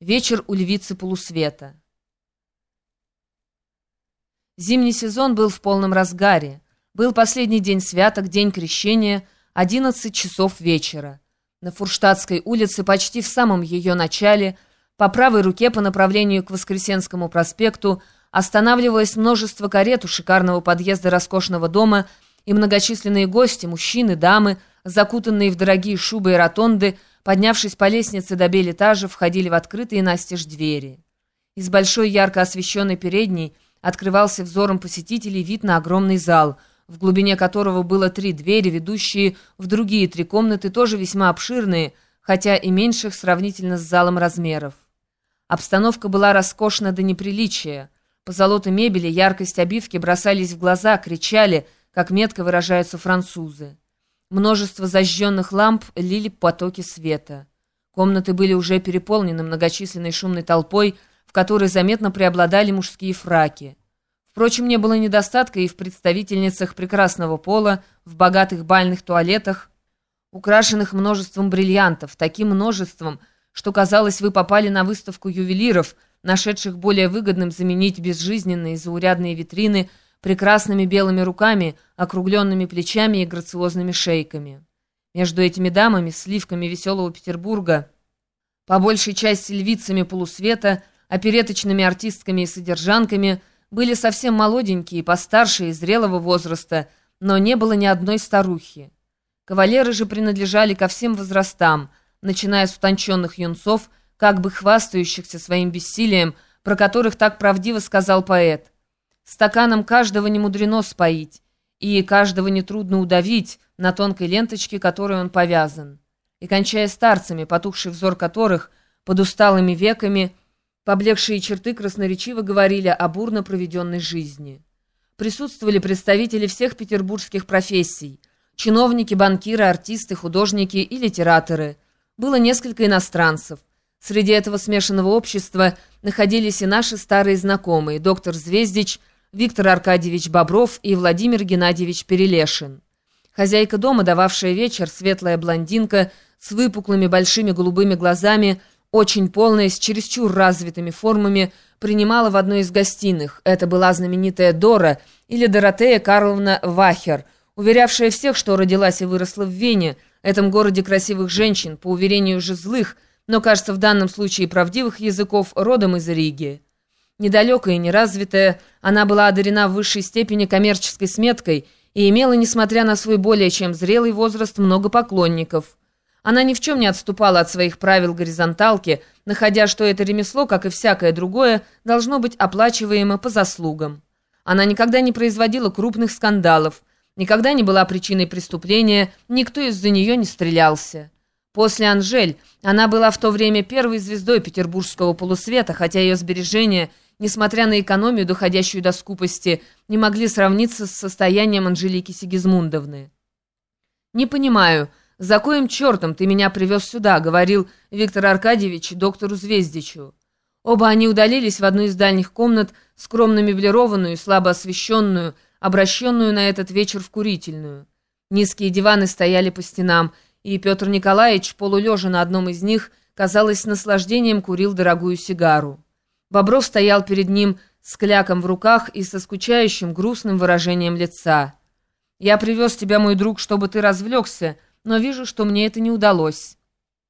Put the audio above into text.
Вечер у львицы полусвета. Зимний сезон был в полном разгаре. Был последний день святок, день крещения, 11 часов вечера. На Фурштадтской улице, почти в самом ее начале, по правой руке по направлению к Воскресенскому проспекту, останавливалось множество карет у шикарного подъезда роскошного дома и многочисленные гости, мужчины, дамы, закутанные в дорогие шубы и ротонды, Поднявшись по лестнице до белетажа, входили в открытые настежь двери. Из большой ярко освещенной передней открывался взором посетителей вид на огромный зал, в глубине которого было три двери, ведущие в другие три комнаты, тоже весьма обширные, хотя и меньших сравнительно с залом размеров. Обстановка была роскошна до неприличия. По золотой мебели, яркость обивки бросались в глаза, кричали, как метко выражаются французы. Множество зажженных ламп лили потоки света. Комнаты были уже переполнены многочисленной шумной толпой, в которой заметно преобладали мужские фраки. Впрочем, не было недостатка и в представительницах прекрасного пола, в богатых бальных туалетах, украшенных множеством бриллиантов, таким множеством, что, казалось, вы попали на выставку ювелиров, нашедших более выгодным заменить безжизненные заурядные витрины – прекрасными белыми руками, округленными плечами и грациозными шейками. Между этими дамами, сливками веселого Петербурга, по большей части львицами полусвета, опереточными артистками и содержанками, были совсем молоденькие, постарше и зрелого возраста, но не было ни одной старухи. Кавалеры же принадлежали ко всем возрастам, начиная с утонченных юнцов, как бы хвастающихся своим бессилием, про которых так правдиво сказал поэт – Стаканом каждого не мудрено споить, и каждого нетрудно удавить на тонкой ленточке, которой он повязан. И кончая старцами, потухший взор которых под усталыми веками, поблекшие черты красноречиво говорили о бурно проведенной жизни. Присутствовали представители всех петербургских профессий, чиновники, банкиры, артисты, художники и литераторы. Было несколько иностранцев. Среди этого смешанного общества находились и наши старые знакомые, доктор Звездич – Виктор Аркадьевич Бобров и Владимир Геннадьевич Перелешин. Хозяйка дома, дававшая вечер, светлая блондинка с выпуклыми большими голубыми глазами, очень полная, с чересчур развитыми формами, принимала в одной из гостиных. Это была знаменитая Дора или Доротея Карловна Вахер, уверявшая всех, что родилась и выросла в Вене, этом городе красивых женщин, по уверению же злых, но, кажется, в данном случае правдивых языков, родом из Риги. Недалекая и неразвитая, она была одарена в высшей степени коммерческой сметкой и имела, несмотря на свой более чем зрелый возраст, много поклонников. Она ни в чем не отступала от своих правил горизонталки, находя, что это ремесло, как и всякое другое, должно быть оплачиваемо по заслугам. Она никогда не производила крупных скандалов, никогда не была причиной преступления, никто из-за нее не стрелялся. После Анжель она была в то время первой звездой петербургского полусвета, хотя ее сбережения – несмотря на экономию, доходящую до скупости, не могли сравниться с состоянием Анжелики Сигизмундовны. «Не понимаю, за коим чертом ты меня привез сюда?» — говорил Виктор Аркадьевич доктору Звездичу. Оба они удалились в одну из дальних комнат, скромно меблированную, слабо освещенную, обращенную на этот вечер в курительную. Низкие диваны стояли по стенам, и Петр Николаевич, полулежа на одном из них, казалось, наслаждением курил дорогую сигару. Бобров стоял перед ним с кляком в руках и со скучающим, грустным выражением лица. «Я привез тебя, мой друг, чтобы ты развлекся, но вижу, что мне это не удалось.